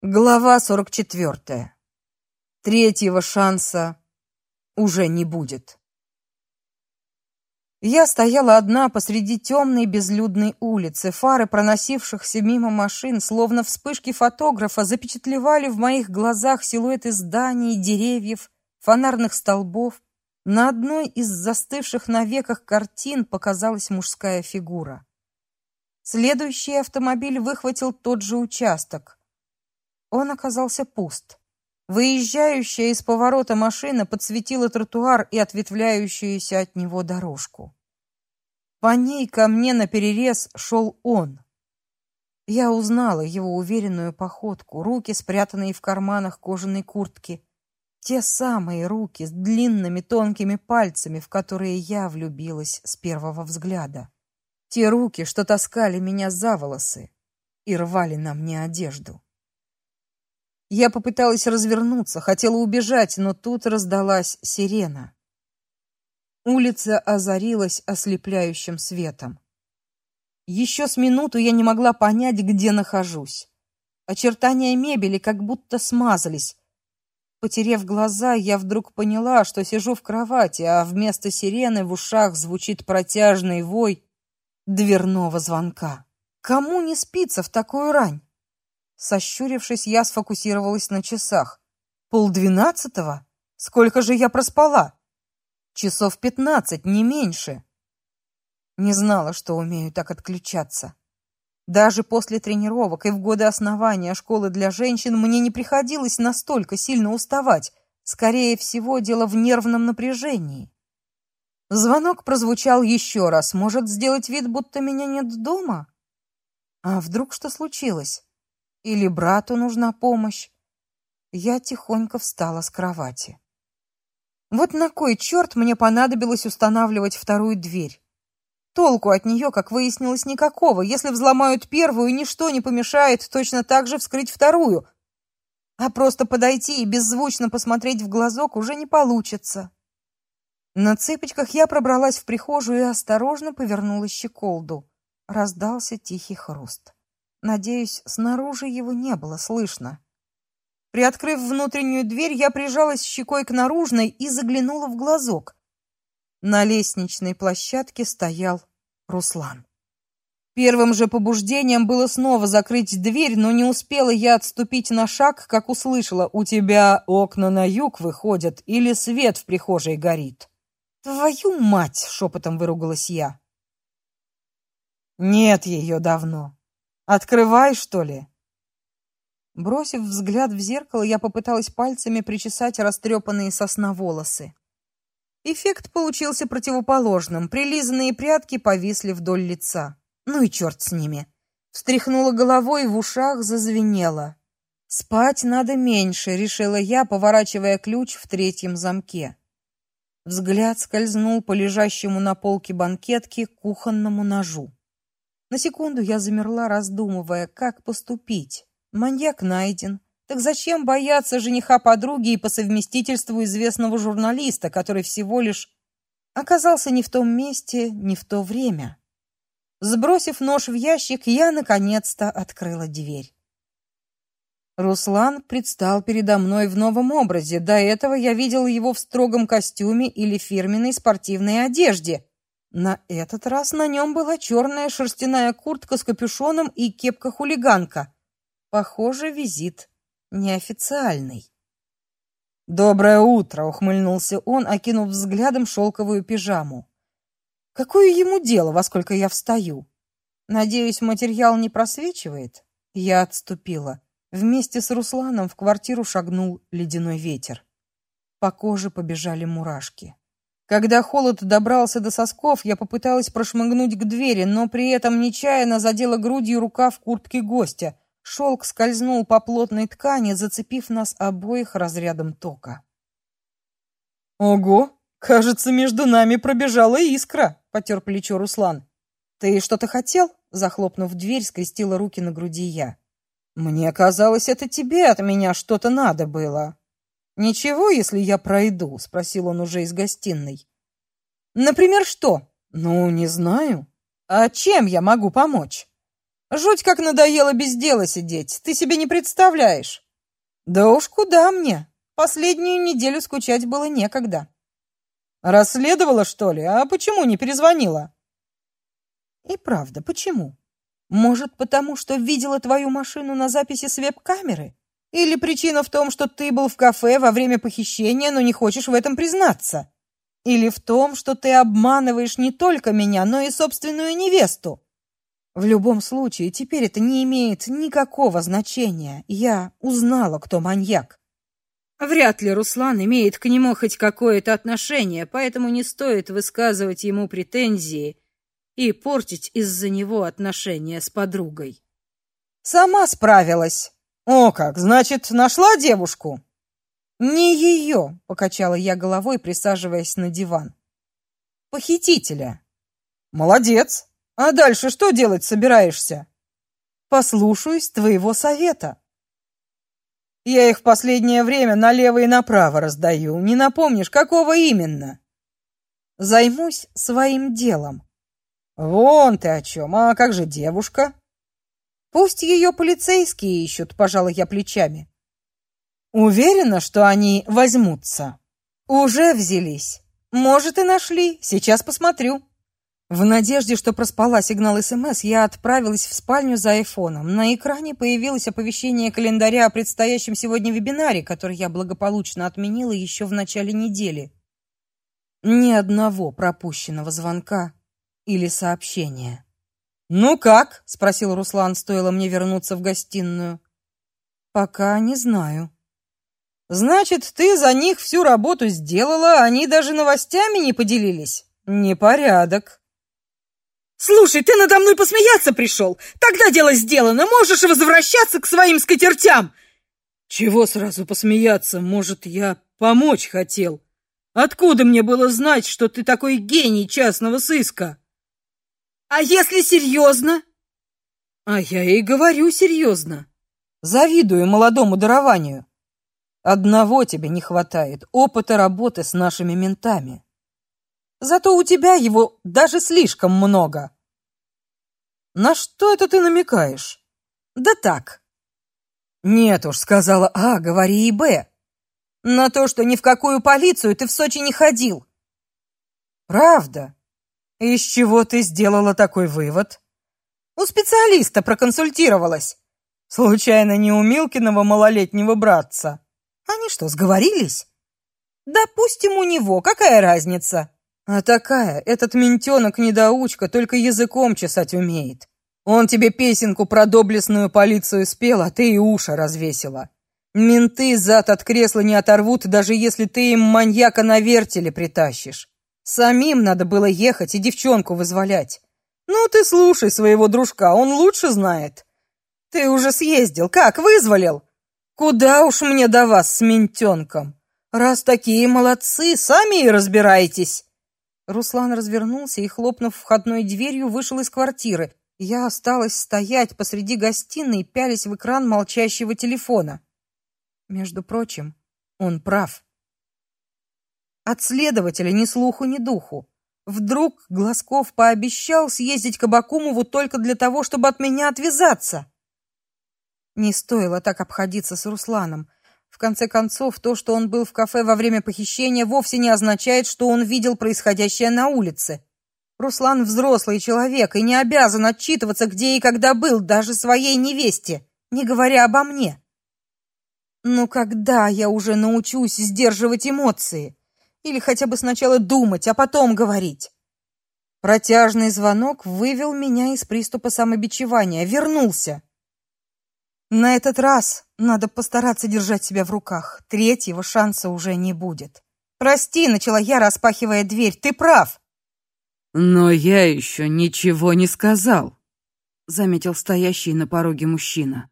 Глава 44. Третьего шанса уже не будет. Я стояла одна посреди темной безлюдной улицы. Фары проносившихся мимо машин, словно вспышки фотографа, запечатлевали в моих глазах силуэты зданий, деревьев, фонарных столбов. На одной из застывших на веках картин показалась мужская фигура. Следующий автомобиль выхватил тот же участок. Он оказался пуст. Выезжающая из поворота машина подсветила тротуар и ответвляющуюся от него дорожку. По ней ко мне наперерез шел он. Я узнала его уверенную походку, руки, спрятанные в карманах кожаной куртки, те самые руки с длинными тонкими пальцами, в которые я влюбилась с первого взгляда. Те руки, что таскали меня за волосы и рвали на мне одежду. Я попыталась развернуться, хотела убежать, но тут раздалась сирена. Улица озарилась ослепляющим светом. Еще с минуту я не могла понять, где нахожусь. Очертания мебели как будто смазались. Потерев глаза, я вдруг поняла, что сижу в кровати, а вместо сирены в ушах звучит протяжный вой дверного звонка. Кому не спится в такую рань? Сощурившись, я сфокусировалась на часах. Полдвенадцатого? Сколько же я проспала? Часов пятнадцать, не меньше. Не знала, что умею так отключаться. Даже после тренировок и в годы основания школы для женщин мне не приходилось настолько сильно уставать. Скорее всего, дело в нервном напряжении. Звонок прозвучал еще раз. Может, сделать вид, будто меня нет дома? А вдруг что случилось? Или брату нужна помощь? Я тихонько встала с кровати. Вот на кой черт мне понадобилось устанавливать вторую дверь? Толку от нее, как выяснилось, никакого. Если взломают первую, ничто не помешает точно так же вскрыть вторую. А просто подойти и беззвучно посмотреть в глазок уже не получится. На цыпочках я пробралась в прихожую и осторожно повернула щеколду. Раздался тихий хруст. Надеюсь, снаружи его не было слышно. Приоткрыв внутреннюю дверь, я прижалась щекой к наружной и заглянула в глазок. На лестничной площадке стоял Руслан. Первым же побуждением было снова закрыть дверь, но не успела я отступить на шаг, как услышала: "У тебя окна на юг выходят или свет в прихожей горит?" "Твою мать!" шепотом выругалась я. "Нет ее давно. Открывай, что ли. Бросив взгляд в зеркало, я попыталась пальцами причесать растрепанные сосна волосы. Эффект получился противоположным. Прилизанные прядки повисли вдоль лица. Ну и черт с ними. Встряхнула головой, в ушах зазвенело. Спать надо меньше, решила я, поворачивая ключ в третьем замке. Взгляд скользнул по лежащему на полке банкетки кухонному ножу. На секунду я замерла, раздумывая, как поступить. Маньяк найден. Так зачем бояться жениха подруги и по совместительству известного журналиста, который всего лишь оказался не в том месте, не в то время? Сбросив нож в ящик, я наконец-то открыла дверь. Руслан предстал передо мной в новом образе. До этого я видела его в строгом костюме или фирменной спортивной одежде, на этот раз на нем была черная шерстяная куртка с капюшоном и кепка-хулиганка. Похоже, визит неофициальный. Доброе утро, ухмыльнулся он, окинув взглядом шелковую пижаму. Какое ему дело, во сколько я встаю? Надеюсь, материал не просвечивает. Я отступила. Вместе с Русланом в квартиру шагнул ледяной ветер. По коже побежали мурашки. Когда холод добрался до сосков, я попыталась прошмыгнуть к двери, но при этом нечаянно задела грудью рукав куртки гостя. Шелк скользнул по плотной ткани, зацепив нас обоих разрядом тока. Ого, кажется, между нами пробежала искра, потер плечо Руслан. Ты что-то хотел? захлопнув дверь, скрестила руки на груди я. Мне казалось, это тебе от меня что-то надо было. Ничего, если я пройду, спросил он уже из гостиной. Например, что? Ну, не знаю. А чем я могу помочь? Жуть как надоело без дела сидеть. Ты себе не представляешь. Да уж куда мне? Последнюю неделю скучать было некогда. Расследовала, что ли? А почему не перезвонила? И правда, почему? Может, потому что видела твою машину на записи с веб-камеры? Или причина в том, что ты был в кафе во время похищения, но не хочешь в этом признаться? Или в том, что ты обманываешь не только меня, но и собственную невесту? В любом случае, теперь это не имеет никакого значения. Я узнала, кто маньяк. Вряд ли Руслан имеет к нему хоть какое-то отношение, поэтому не стоит высказывать ему претензии и портить из-за него отношения с подругой. Сама справилась. О, как, значит, нашла девушку? Не ее, покачала я головой, присаживаясь на диван. Похитителя. Молодец. А дальше что делать собираешься? Послушаюсь твоего совета. Я их в последнее время налево и направо раздаю. Не напомнишь, какого именно? Займусь своим делом. Вон ты о чем. А как же девушка? Пусть ее полицейские ищут, пожалуй, я плечами. Уверена, что они возьмутся. Уже взялись. Может, и нашли. Сейчас посмотрю. В надежде, что проспала сигнал СМС, я отправилась в спальню за айфоном. На экране появилось оповещение календаря о предстоящем сегодня вебинаре, который я благополучно отменила еще в начале недели. Ни одного пропущенного звонка или сообщения. "Ну как?" спросил Руслан, стоило мне вернуться в гостиную. "Пока не знаю". Значит, ты за них всю работу сделала, они даже новостями не поделились. Непорядок. Слушай, ты надо мной посмеяться пришел? Тогда дело сделано, можешь возвращаться к своим скатертям. Чего сразу посмеяться? Может, я помочь хотел? Откуда мне было знать, что ты такой гений частного сыска? А если серьезно? А я и говорю серьезно. Завидую молодому дарованию. Одного тебе не хватает опыта работы с нашими ментами. Зато у тебя его даже слишком много. На что это ты намекаешь? Да так. Нет уж, сказала А, говори и Б. На то, что ни в какую полицию ты в Сочи не ходил. Правда? Из чего ты сделала такой вывод? У специалиста проконсультировалась. Случайно не у Милкиного малолетнего братца. Они что, сговорились? Допустим, у него, какая разница? А такая, этот ментенок-недоучка только языком чесать умеет. Он тебе песенку про доблестную полицию спел, а ты и уши развесила. Менты зад от кресла не оторвут, даже если ты им маньяка на вертеле притащишь. Самим надо было ехать и девчонку вызволять. Ну ты слушай своего дружка, он лучше знает. Ты уже съездил, как вызволил? Куда уж мне до вас с ментенком? Раз такие молодцы, сами и разбирайтесь. Руслан развернулся и, хлопнув входной дверью, вышел из квартиры. Я осталась стоять посреди гостиной, пялясь в экран молчащего телефона. Между прочим, он прав. От следователя ни слуху, ни духу. Вдруг Глазков пообещал съездить к Абакумову только для того, чтобы от меня отвязаться. Не стоило так обходиться с Русланом. В конце концов, то, что он был в кафе во время похищения, вовсе не означает, что он видел происходящее на улице. Руслан взрослый человек и не обязан отчитываться, где и когда был, даже своей невесте, не говоря обо мне. Но когда я уже научусь сдерживать эмоции? Или хотя бы сначала думать, а потом говорить? Протяжный звонок вывел меня из приступа самобичевания. Вернулся. На этот раз надо постараться держать себя в руках. Третьего шанса уже не будет. Прости, начала я, распахивая дверь. Ты прав. Но я еще ничего не сказал, заметил стоящий на пороге мужчина.